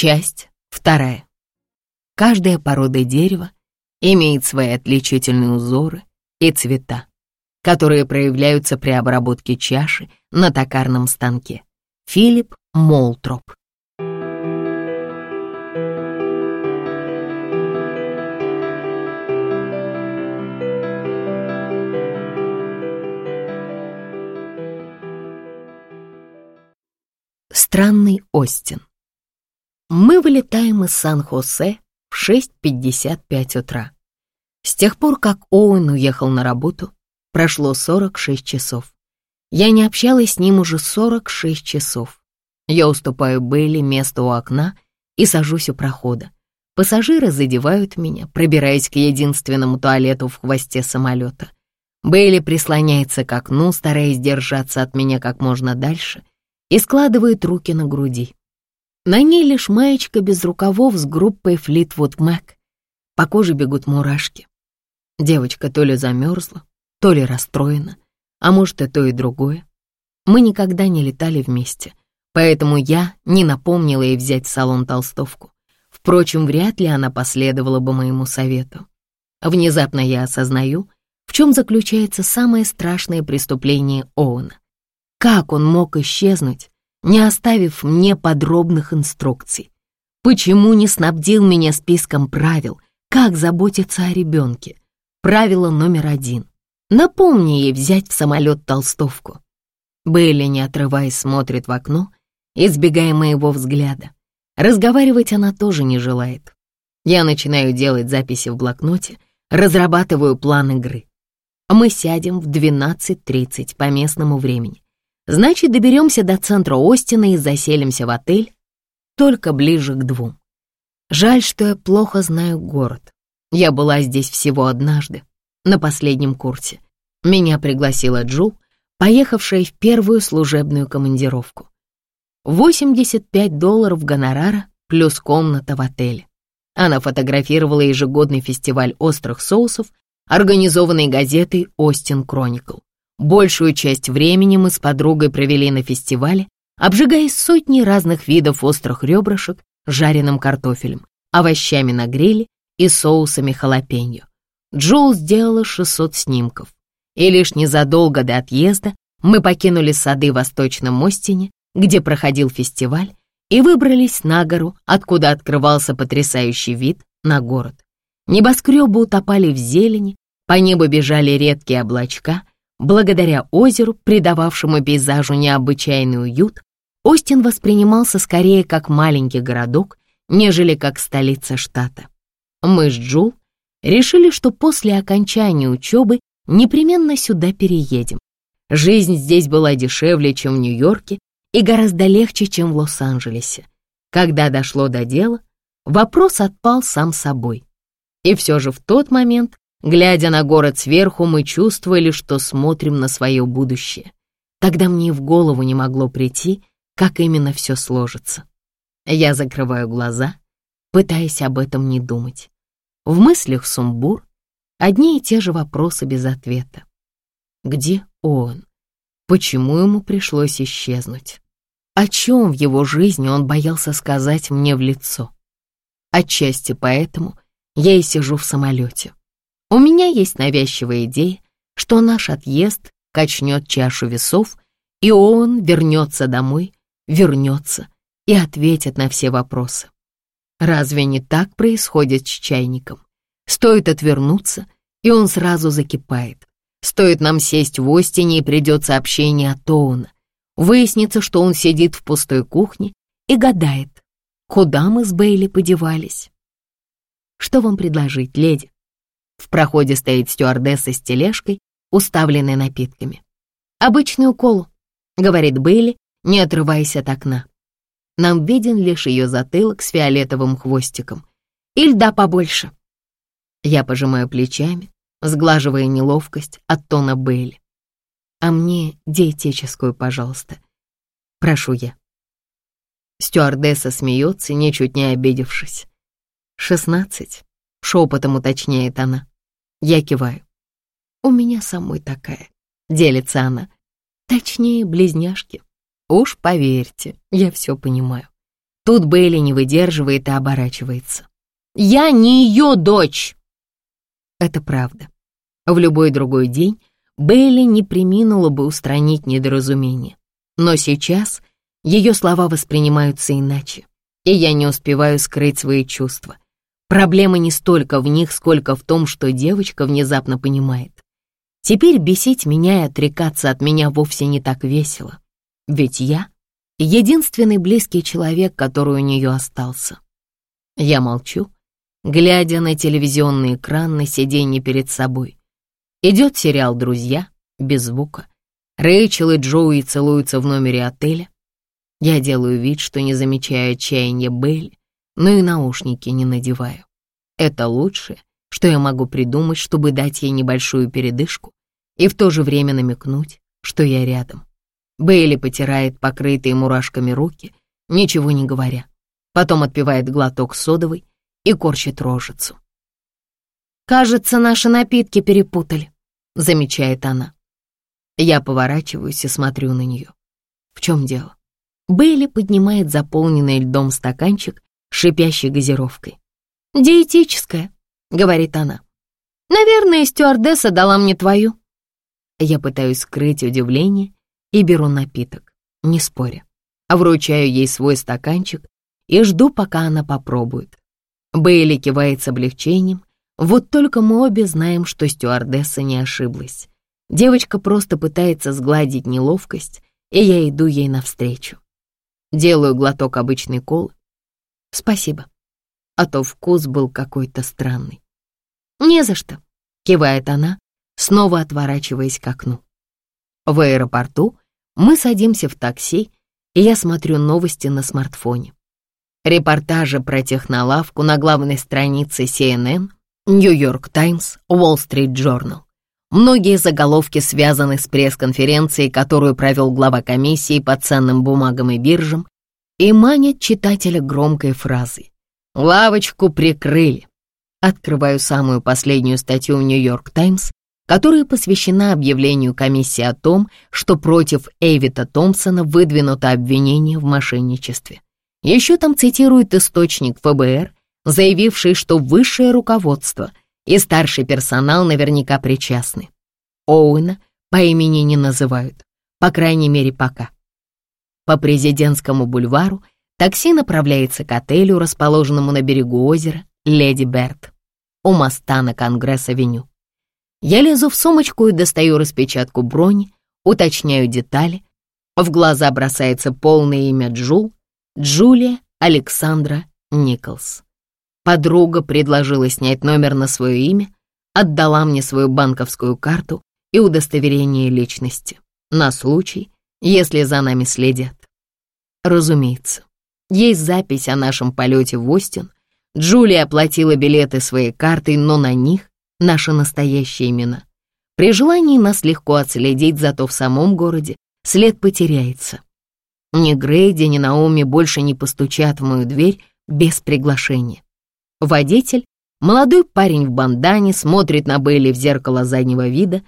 Часть вторая. Каждая порода дерева имеет свои отличительные узоры и цвета, которые проявляются при обработке чаши на токарном станке. Филипп Молтроп. Странный Остин. Мы вылетаем из Сан-Хосе в 6.55 утра. С тех пор, как Оуэн уехал на работу, прошло 46 часов. Я не общалась с ним уже 46 часов. Я уступаю Бейли место у окна и сажусь у прохода. Пассажиры задевают меня, пробираясь к единственному туалету в хвосте самолета. Бейли прислоняется к окну, стараясь держаться от меня как можно дальше, и складывает руки на груди. На ней лишь маечка без рукавов с группой Fleetwood Mac. По коже бегут мурашки. Девочка то ли замерзла, то ли расстроена, а может и то и другое. Мы никогда не летали вместе, поэтому я не напомнила ей взять в салон толстовку. Впрочем, вряд ли она последовала бы моему совету. Внезапно я осознаю, в чем заключается самое страшное преступление Оуэна. Как он мог исчезнуть, не оставив мне подробных инструкций? Почему не снабдил меня списком правил, как заботиться о ребенке? Правило номер один. Напомни ей взять в самолет толстовку. Бейли, не отрываясь, смотрит в окно, избегая моего взгляда. Разговаривать она тоже не желает. Я начинаю делать записи в блокноте, разрабатываю план игры. Мы сядем в 12.30 по местному времени. Значит, доберемся до центра Остина и заселимся в отель только ближе к двум. Жаль, что я плохо знаю город. Я была здесь всего однажды, на последнем курсе. Меня пригласила Джул, поехавшая в первую служебную командировку. 85 долларов гонорара плюс комната в отеле. Она фотографировала ежегодный фестиваль острых соусов, организованный газетой «Остин Кроникл». Большую часть времени мы с подругой провели на фестивале, обжигаясь сотней разных видов острых ребрышек, жареным картофелем, овощами на гриле и соусами халапеньо. Джоул сделала 600 снимков. И лишь незадолго до отъезда мы покинули сады в Восточном Мостине, где проходил фестиваль, и выбрались на гору, откуда открывался потрясающий вид на город. Небоскребы утопали в зелени, по небу бежали редкие облачка, Благодаря озеру, придававшему пейзажу необычайный уют, Остин воспринимался скорее как маленький городок, нежели как столица штата. Мы с Джул решили, что после окончания учебы непременно сюда переедем. Жизнь здесь была дешевле, чем в Нью-Йорке, и гораздо легче, чем в Лос-Анджелесе. Когда дошло до дела, вопрос отпал сам собой. И все же в тот момент Глядя на город сверху, мы чувствовали, что смотрим на свое будущее. Тогда мне в голову не могло прийти, как именно все сложится. Я закрываю глаза, пытаясь об этом не думать. В мыслях сумбур, одни и те же вопросы без ответа. Где он? Почему ему пришлось исчезнуть? О чем в его жизни он боялся сказать мне в лицо? Отчасти поэтому я и сижу в самолете. У меня есть навязчивая идея, что наш отъезд качнет чашу весов, и он вернется домой, вернется и ответит на все вопросы. Разве не так происходит с чайником? Стоит отвернуться, и он сразу закипает. Стоит нам сесть в Остине, и придет сообщение от Оуна. Выяснится, что он сидит в пустой кухне и гадает, куда мы с Бейли подевались. Что вам предложить, леди? В проходе стоит стюардесса с тележкой, уставленной напитками. «Обычную колу», — говорит Бейли, не отрываясь от окна. Нам виден лишь ее затылок с фиолетовым хвостиком. И льда побольше. Я пожимаю плечами, сглаживая неловкость от тона Бейли. «А мне диетическую, пожалуйста. Прошу я». Стюардесса смеется, ничуть не обидевшись. «Шестнадцать», — шепотом уточняет она. Я киваю. «У меня самой такая», — делится она. «Точнее, близняшки. Уж поверьте, я все понимаю. Тут Бейли не выдерживает и оборачивается. «Я не ее дочь!» Это правда. В любой другой день Бейли не приминула бы устранить недоразумение. Но сейчас ее слова воспринимаются иначе, и я не успеваю скрыть свои чувства. Проблема не столько в них, сколько в том, что девочка внезапно понимает. Теперь бесить меня и отрекаться от меня вовсе не так весело. Ведь я — единственный близкий человек, который у нее остался. Я молчу, глядя на телевизионный экран на сиденье перед собой. Идет сериал «Друзья» без звука. Рэйчел и Джоуи целуются в номере отеля. Я делаю вид, что не замечаю отчаяния Белли, но и наушники не надеваю. Это лучшее, что я могу придумать, чтобы дать ей небольшую передышку и в то же время намекнуть, что я рядом. Бейли потирает покрытые мурашками руки, ничего не говоря. Потом отпивает глоток содовой и корчит рожицу. «Кажется, наши напитки перепутали», — замечает она. Я поворачиваюсь и смотрю на нее. В чем дело? Бейли поднимает заполненный льдом стаканчик шипящей газировкой. «Диетическая», — говорит она. «Наверное, стюардесса дала мне твою». Я пытаюсь скрыть удивление и беру напиток, не споря, а вручаю ей свой стаканчик и жду, пока она попробует. Бейли кивает с облегчением, вот только мы обе знаем, что стюардесса не ошиблась. Девочка просто пытается сгладить неловкость, и я иду ей навстречу. Делаю глоток обычной колы. Спасибо. А то вкус был какой-то странный. Не за что, кивает она, снова отворачиваясь к окну. В аэропорту мы садимся в такси, и я смотрю новости на смартфоне. Репортажи про технолавку на главной странице CNN, Нью-Йорк Таймс, Уолл-Стрит Джорнал. Многие заголовки связаны с пресс-конференцией, которую провел глава комиссии по ценным бумагам и биржам, и манят читателя громкой фразой «Лавочку прикрыли». Открываю самую последнюю статью в «Нью-Йорк Таймс», которая посвящена объявлению комиссии о том, что против Эйвита Томпсона выдвинуто обвинение в мошенничестве. Еще там цитирует источник ФБР, заявивший, что высшее руководство — и старший персонал наверняка причастны. Оуэна по имени не называют, по крайней мере пока. По президентскому бульвару такси направляется к отелю, расположенному на берегу озера Леди Берт, у моста на Конгресс-авеню. Я лезу в сумочку и достаю распечатку брони, уточняю детали. В глаза бросается полное имя Джул, Джулия Александра Николс. Подруга предложила снять номер на свое имя, отдала мне свою банковскую карту и удостоверение личности на случай, если за нами следят. Разумеется, есть запись о нашем полете в Остин. Джулия оплатила билеты своей картой, но на них наши настоящие имена. При желании нас легко отследить, зато в самом городе след потеряется. Ни Грейди, ни Наоми больше не постучат в мою дверь без приглашения. Водитель, молодой парень в бандане, смотрит на Бейли в зеркало заднего вида.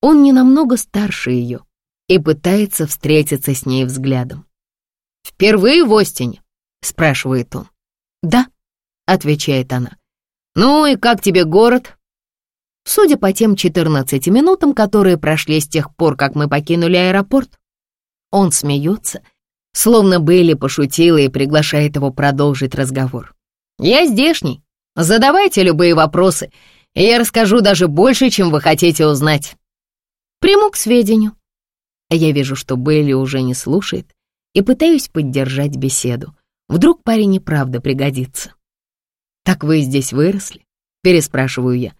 Он не намного старше ее и пытается встретиться с ней взглядом. «Впервые в Остине?» — спрашивает он. «Да», — отвечает она. «Ну и как тебе город?» Судя по тем 14 минутам, которые прошли с тех пор, как мы покинули аэропорт, он смеется, словно Бейли пошутила и приглашает его продолжить разговор. Я здешний. Задавайте любые вопросы, и я расскажу даже больше, чем вы хотите узнать. Приму к сведению. Я вижу, что Бейли уже не слушает, и пытаюсь поддержать беседу. Вдруг парень и правда пригодится. «Так вы здесь выросли?» — переспрашиваю я.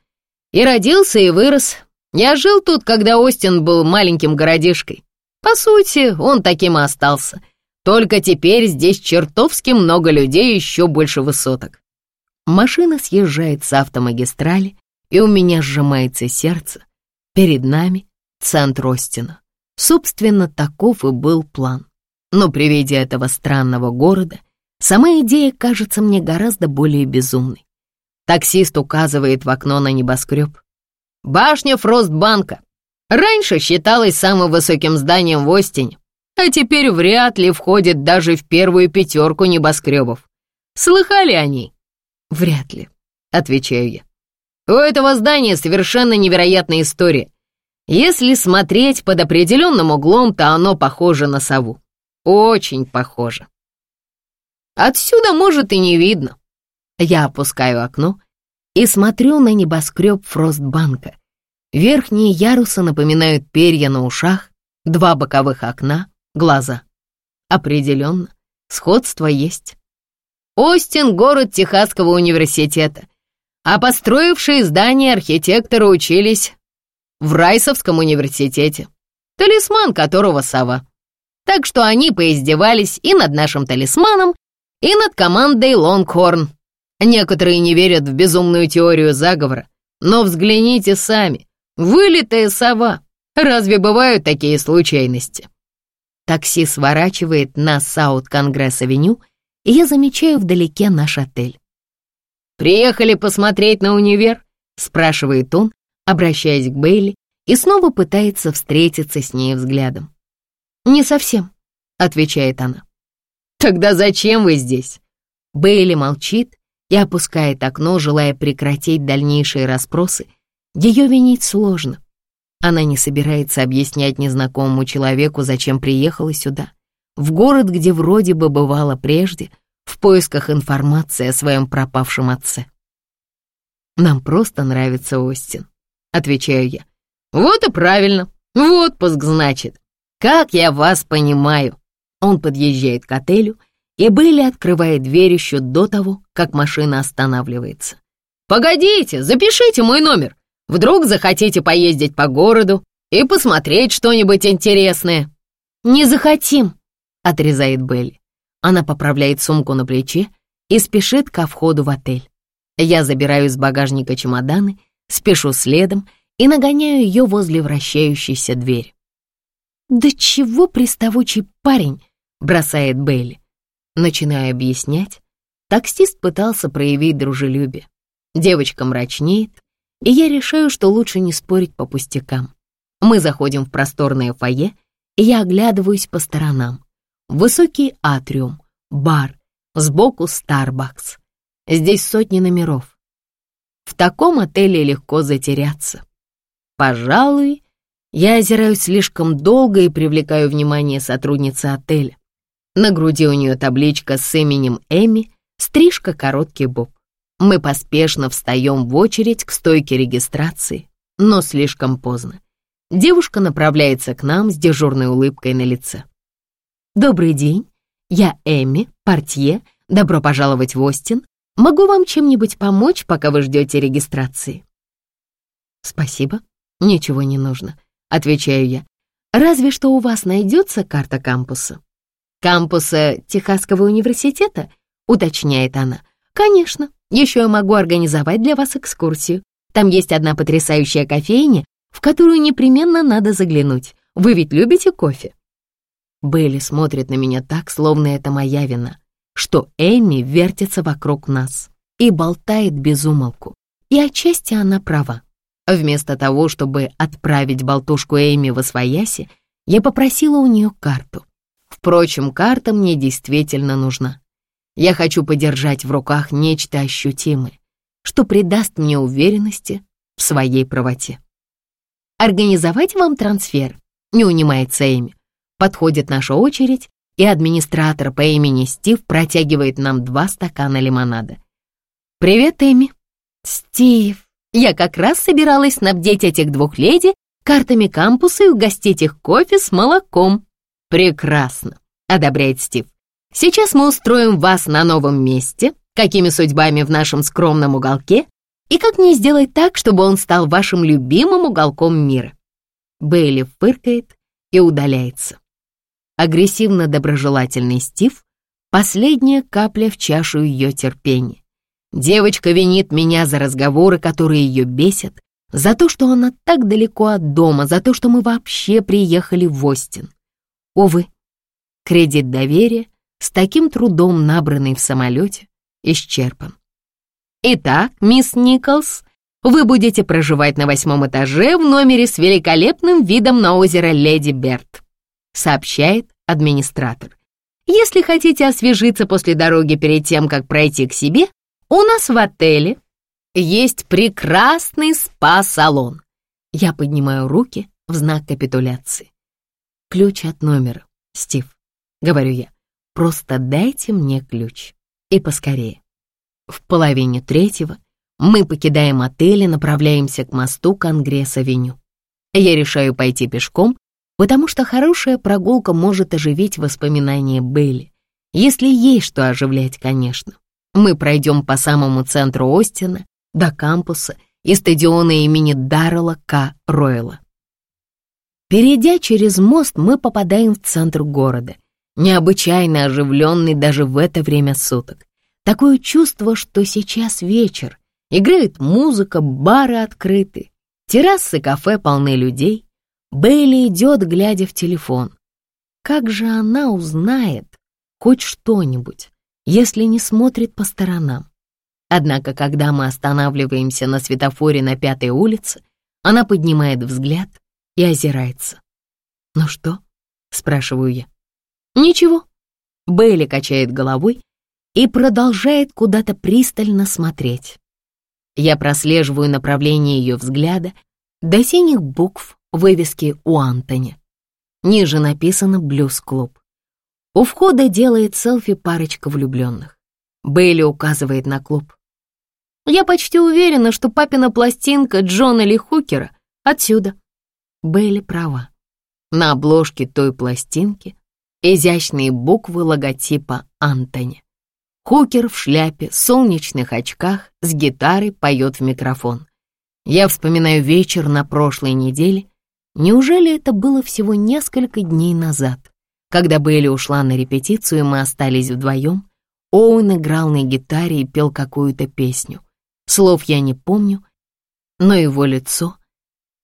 «И родился, и вырос. Я жил тут, когда Остин был маленьким городишкой. По сути, он таким и остался. Только теперь здесь чертовски много людей и еще больше высоток. Машина съезжает с автомагистрали, и у меня сжимается сердце. Перед нами центр Остина. Собственно, таков и был план. Но при виде этого странного города сама идея кажется мне гораздо более безумной. Таксист указывает в окно на небоскреб. «Башня Фростбанка. Раньше считалась самым высоким зданием в Остине. а теперь вряд ли входит даже в первую пятерку небоскребов. Слыхали о ней? Вряд ли, отвечаю я. У этого здания совершенно невероятная история. Если смотреть под определенным углом, то оно похоже на сову. Очень похоже. Отсюда, может, и не видно. Я опускаю окно и смотрю на небоскреб Фростбанка. Верхние ярусы напоминают перья на ушах, два боковых окна, глаза. Определенно, сходство есть. Остин — город Техасского университета, а построившие здание архитекторы учились в Райсовском университете, талисман которого сова. Так что они поиздевались и над нашим талисманом, и над командой Лонгхорн. Некоторые не верят в безумную теорию заговора, но взгляните сами. Вылитая сова. Разве бывают такие случайности? Такси сворачивает на Саут-Конгресс-авеню, и я замечаю вдалеке наш отель. «Приехали посмотреть на универ?» — спрашивает он, обращаясь к Бейли, и снова пытается встретиться с ней взглядом. «Не совсем», — отвечает она. «Тогда зачем вы здесь?» Бейли молчит и опускает окно, желая прекратить дальнейшие расспросы. Ее винить сложно. Она не собирается объяснять незнакомому человеку, зачем приехала сюда, в город, где вроде бы бывала прежде, в поисках информации о своем пропавшем отце. «Нам просто нравится Остин», — отвечаю я. «Вот и правильно. В отпуск, значит. Как я вас понимаю». Он подъезжает к отелю, и Белли открывает дверь еще до того, как машина останавливается. «Погодите, запишите мой номер. Вдруг захотите поездить по городу и посмотреть что-нибудь интересное». «Не захотим», — отрезает Белли. Она поправляет сумку на плече и спешит ко входу в отель. Я забираю из багажника чемоданы, спешу следом и нагоняю ее возле вращающейся двери. «Да чего приставучий парень?» — бросает Белли. Начиная объяснять, таксист пытался проявить дружелюбие. Девочка мрачнеет, и я решаю, что лучше не спорить по пустякам. Мы заходим в просторное фойе, и я оглядываюсь по сторонам. Высокий атриум, бар, сбоку Starbucks. Здесь сотни номеров. В таком отеле легко затеряться. Пожалуй, я озираюсь слишком долго и привлекаю внимание сотрудницы отеля. На груди у нее табличка с именем Эми, стрижка короткий боб. Мы поспешно встаем в очередь к стойке регистрации, но слишком поздно. Девушка направляется к нам с дежурной улыбкой на лице. «Добрый день, я Эми, портье, добро пожаловать в Остин. Могу вам чем-нибудь помочь, пока вы ждете регистрации?» «Спасибо, ничего не нужно», — отвечаю я. «Разве что у вас найдется карта кампуса?» «Кампуса Техасского университета?» — уточняет она. «Конечно, еще я могу организовать для вас экскурсию. Там есть одна потрясающая кофейня, в которую непременно надо заглянуть. Вы ведь любите кофе?» Белли смотрит на меня так, словно это моя вина, что Эми вертится вокруг нас и болтает без умолку. И отчасти она права. Вместо того, чтобы отправить болтушку Эми в Освояси, я попросила у нее карту. Впрочем, карта мне действительно нужна. Я хочу подержать в руках нечто ощутимое, что придаст мне уверенности в своей правоте. «Организовать вам трансфер?» — не унимается Эми. Подходит наша очередь, и администратор по имени Стив протягивает нам два стакана лимонада. «Привет, Эми». «Стив, я как раз собиралась снабдить этих двух леди картами кампуса и угостить их кофе с молоком». «Прекрасно», — одобряет Стив. «Сейчас мы устроим вас на новом месте, какими судьбами в нашем скромном уголке, и как мне сделать так, чтобы он стал вашим любимым уголком мира». Бейли фыркает и удаляется. Агрессивно-доброжелательный Стив — последняя капля в чашу ее терпения. Девочка винит меня за разговоры, которые ее бесят, за то, что она так далеко от дома, за то, что мы вообще приехали в Остин. Увы, кредит доверия, с таким трудом набранный в самолете, исчерпан. Итак, мисс Николс, вы будете проживать на восьмом этаже в номере с великолепным видом на озеро Леди Берт, сообщает администратор. «Если хотите освежиться после дороги перед тем, как пройти к себе, у нас в отеле есть прекрасный спа-салон». Я поднимаю руки в знак капитуляции. «Ключ от номера, Стив», — говорю я. «Просто дайте мне ключ. И поскорее». В половине третьего мы покидаем отель и направляемся к мосту Конгресс-авеню. Я решаю пойти пешком, потому что хорошая прогулка может оживить воспоминания Белли. Если есть что оживлять, конечно. Мы пройдем по самому центру Остина, до кампуса и стадиона имени Даррела К. Ройла. Перейдя через мост, мы попадаем в центр города, необычайно оживленный даже в это время суток. Такое чувство, что сейчас вечер, Играет музыка, бары открыты, террасы кафе полны людей. Бейли идет, глядя в телефон. Как же она узнает хоть что-нибудь, если не смотрит по сторонам? Однако, когда мы останавливаемся на светофоре на Пятой улице, она поднимает взгляд и озирается. «Ну что?» — спрашиваю я. «Ничего». Бейли качает головой и продолжает куда-то пристально смотреть. Я прослеживаю направление ее взгляда до синих букв вывески у Антони. Ниже написано «Блюз-клуб». У входа делает селфи парочка влюбленных. Бейли указывает на клуб. «Я почти уверена, что папина пластинка Джона Ли Хукера отсюда». Бейли права. На обложке той пластинки изящные буквы логотипа Антони. Хукер в шляпе, солнечных очках, с гитарой поет в микрофон. Я вспоминаю вечер на прошлой неделе. Неужели это было всего несколько дней назад? Когда Белли ушла на репетицию, мы остались вдвоем, Оуэн играл на гитаре и пел какую-то песню. Слов я не помню, но его лицо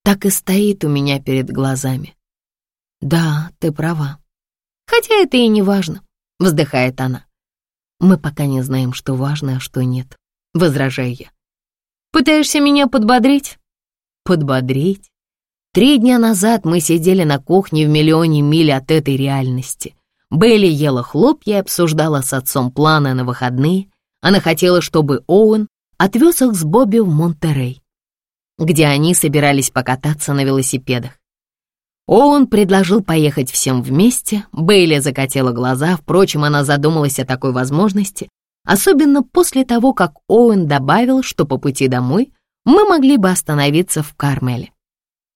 так и стоит у меня перед глазами. «Да, ты права. Хотя это и не важно», — вздыхает она. Мы пока не знаем, что важно, а что нет. Возражаю я. Пытаешься меня подбодрить? Подбодрить? Три дня назад мы сидели на кухне в миллионе миль от этой реальности. Белли ела хлопья и обсуждала с отцом планы на выходные. Она хотела, чтобы Оуэн отвез их с Бобби в Монтерей, где они собирались покататься на велосипедах. Он предложил поехать всем вместе, Бейли закатила глаза, впрочем, она задумалась о такой возможности, особенно после того, как Оуэн добавил, что по пути домой мы могли бы остановиться в Кармеле.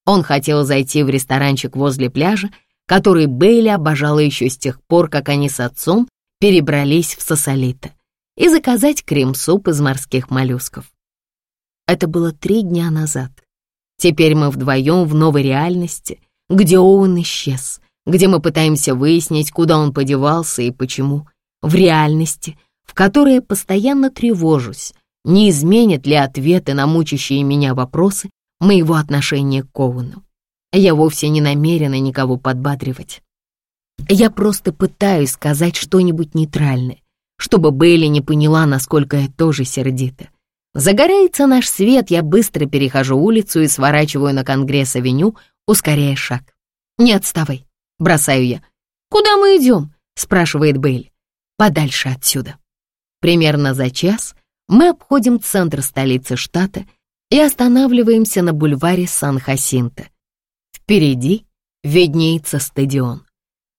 Он хотел зайти в ресторанчик возле пляжа, который Бейли обожала еще с тех пор, как они с отцом перебрались в Сосолито, и заказать крем-суп из морских моллюсков. Это было три дня назад. Теперь мы вдвоем в новой реальности, где Оуэн исчез, где мы пытаемся выяснить, куда он подевался и почему. В реальности, в которой я постоянно тревожусь, не изменят ли ответы на мучащие меня вопросы моего отношения к Оуэну. Я вовсе не намерена никого подбадривать. Я просто пытаюсь сказать что-нибудь нейтральное, чтобы Бейли не поняла, насколько я тоже сердита. Загорается наш свет, я быстро перехожу улицу и сворачиваю на Конгресс-авеню, ускоряя шаг. «Не отставай», — бросаю я. «Куда мы идем?» — спрашивает Бейль. «Подальше отсюда». Примерно за час мы обходим центр столицы штата и останавливаемся на бульваре Сан-Хасинто. Впереди виднеется стадион.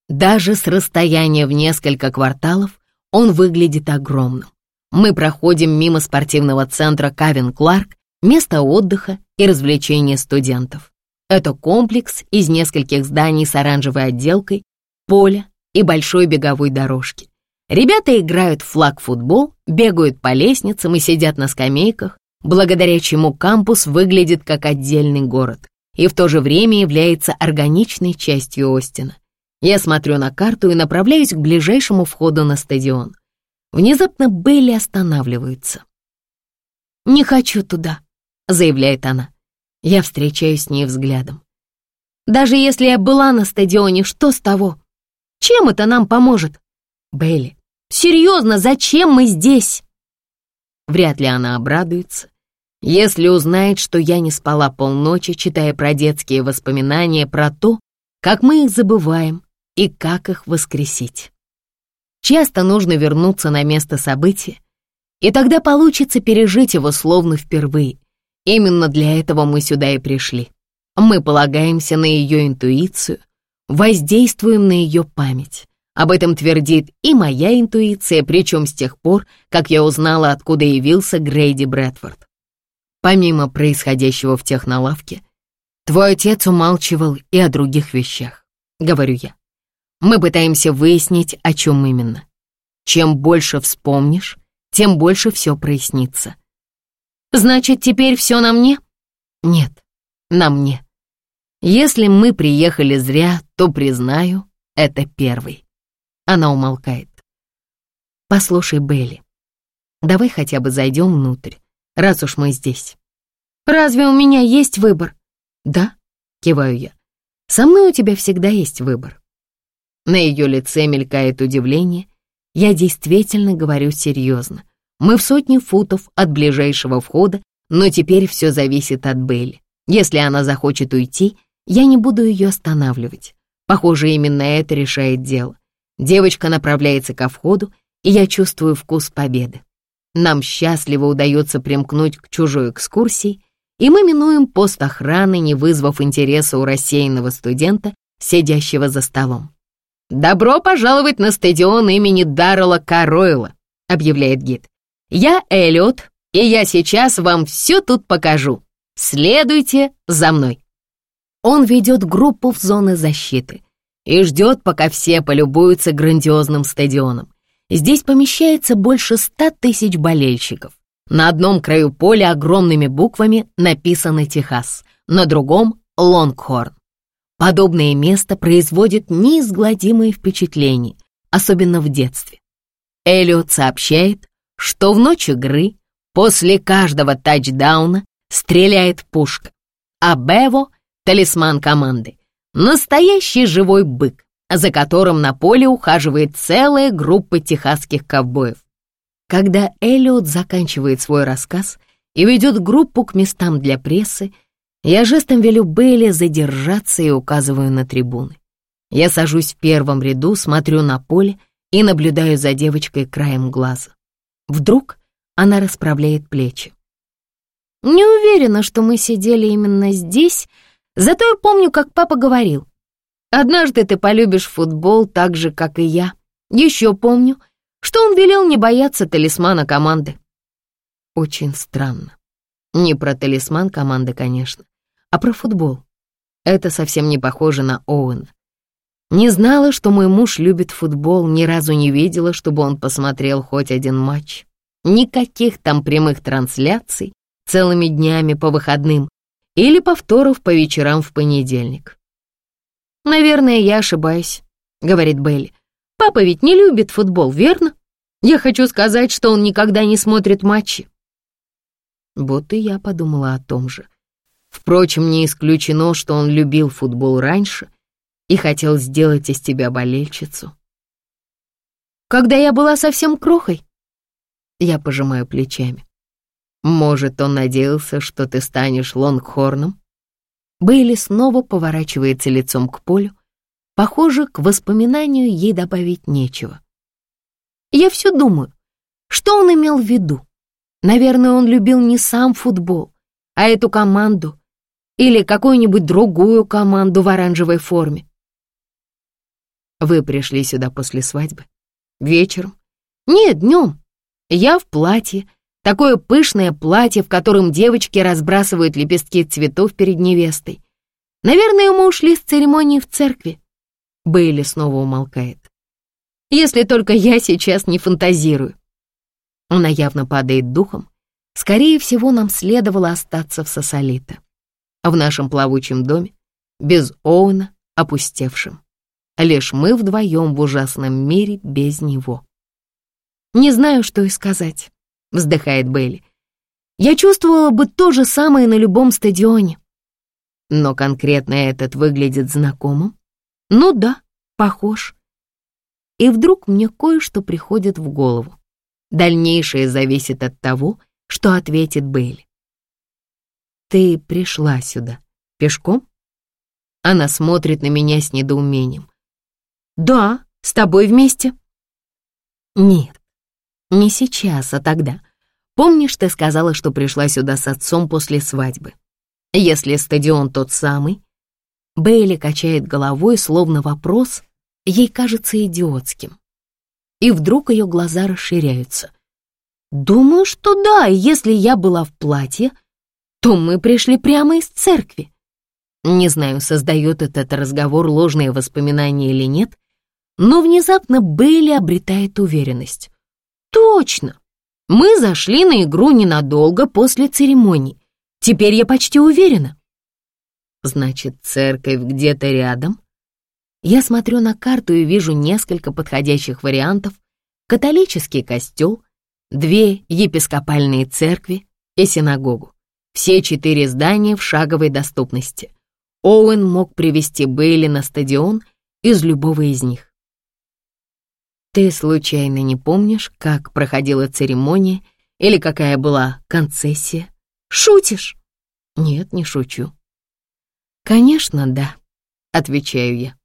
Даже с расстояния в несколько кварталов он выглядит огромным. Мы проходим мимо спортивного центра Кавин Кларк, места отдыха и развлечения студентов. Это комплекс из нескольких зданий с оранжевой отделкой, поля и большой беговой дорожки. Ребята играют в флаг-футбол, бегают по лестницам и сидят на скамейках, благодаря чему кампус выглядит как отдельный город и в то же время является органичной частью Остина. Я смотрю на карту и направляюсь к ближайшему входу на стадион. Внезапно Белли останавливается. «Не хочу туда», — заявляет она. Я встречаюсь с ней взглядом. Даже если я была на стадионе, что с того? Чем это нам поможет? Бейли, серьезно, зачем мы здесь? Вряд ли она обрадуется, если узнает, что я не спала полночи, читая про детские воспоминания, про то, как мы их забываем, и как их воскресить. Часто нужно вернуться на место события, и тогда получится пережить его словно впервые. Именно для этого мы сюда и пришли. Мы полагаемся на ее интуицию, воздействуем на ее память. Об этом твердит и моя интуиция, причем с тех пор, как я узнала, откуда явился Грейди Брэдфорд. Помимо происходящего в технолавке, твой отец умалчивал и о других вещах, говорю я. Мы пытаемся выяснить, о чем именно. Чем больше вспомнишь, тем больше все прояснится. Значит, теперь все на мне? Нет, на мне. Если мы приехали зря, то, признаю, это первый. Она умолкает. Послушай, Белли, давай хотя бы зайдем внутрь, раз уж мы здесь. Разве у меня есть выбор? Да, киваю я. Со мной у тебя всегда есть выбор. На ее лице мелькает удивление. Я действительно говорю серьезно. Мы в сотне футов от ближайшего входа, но теперь все зависит от Белли. Если она захочет уйти, я не буду ее останавливать. Похоже, именно это решает дело. Девочка направляется ко входу, и я чувствую вкус победы. Нам счастливо удается примкнуть к чужой экскурсии, и мы минуем пост охраны, не вызвав интереса у рассеянного студента, сидящего за столом. «Добро пожаловать на стадион имени Даррела Каройла», — объявляет гид. «Я Эллиот, и я сейчас вам все тут покажу. Следуйте за мной». Он ведет группу в зоны защиты и ждет, пока все полюбуются грандиозным стадионом. Здесь помещается больше ста тысяч болельщиков. На одном краю поля огромными буквами написано «Техас», на другом — «Лонгхорн». Подобное место производит неизгладимые впечатления, особенно в детстве. Эллиот сообщает, что в ночь игры после каждого тачдауна стреляет пушка, а Бево талисман команды. Настоящий живой бык, за которым на поле ухаживает целая группа техасских ковбоев. Когда Эллиот заканчивает свой рассказ и ведет группу к местам для прессы, я жестом велю Бейли задержаться и указываю на трибуны. Я сажусь в первом ряду, смотрю на поле и наблюдаю за девочкой краем глаза. Вдруг она расправляет плечи. «Не уверена, что мы сидели именно здесь», Зато я помню, как папа говорил. Однажды ты полюбишь футбол так же, как и я. Еще помню, что он велел не бояться талисмана команды. Очень странно. Не про талисман команды, конечно, а про футбол. Это совсем не похоже на Оуэна. Не знала, что мой муж любит футбол, ни разу не видела, чтобы он посмотрел хоть один матч. Никаких там прямых трансляций целыми днями по выходным, или повторов по вечерам в понедельник. «Наверное, я ошибаюсь», — говорит Белли. «Папа ведь не любит футбол, верно? Я хочу сказать, что он никогда не смотрит матчи». Вот и я подумала о том же. Впрочем, не исключено, что он любил футбол раньше и хотел сделать из тебя болельщицу. Когда я была совсем крохой, я пожимаю плечами. Может, он надеялся, что ты станешь лонгхорном? Бейли снова поворачивается лицом к полю. Похоже, к воспоминанию ей добавить нечего. Я все думаю, что он имел в виду. Наверное, он любил не сам футбол, а эту команду или какую-нибудь другую команду в оранжевой форме. Вы пришли сюда после свадьбы? Вечером? Нет, днем. Я в платье, Такое пышное платье, в котором девочки разбрасывают лепестки цветов перед невестой. Наверное, мы ушли с церемонии в церкви. Бейли снова умолкает. Если только я сейчас не фантазирую. Она явно падает духом. Скорее всего, нам следовало остаться в Сосолито. В нашем плавучем доме, без Оуэна, опустевшим. Лишь мы вдвоем в ужасном мире без него. Не знаю, что и сказать. — вздыхает Бейли. «Я чувствовала бы то же самое на любом стадионе». Но конкретно этот выглядит знакомым. Ну да, похож. И вдруг мне кое-что приходит в голову. Дальнейшее зависит от того, что ответит Бейли. «Ты пришла сюда пешком?» Она смотрит на меня с недоумением. Да, с тобой вместе. Нет, не сейчас, а тогда. Помнишь, ты сказала, что пришла сюда с отцом после свадьбы? Если стадион тот самый... Бейли качает головой, словно вопрос ей кажется идиотским. И вдруг ее глаза расширяются. Думаю, что да, если я была в платье, то мы пришли прямо из церкви. Не знаю, создает этот разговор ложные воспоминания или нет, но внезапно Бейли обретает уверенность. Точно! Мы зашли на игру ненадолго после церемонии. Теперь я почти уверена. Значит, церковь где-то рядом? Я смотрю на карту и вижу несколько подходящих вариантов. Католический костел, две епископальные церкви и синагогу. Все четыре здания в шаговой доступности. Оуэн мог привести Бейли на стадион из любого из них. Ты случайно не помнишь, как проходила церемония или какая была концессия? Шутишь? Нет, не шучу. Конечно, да, отвечаю я.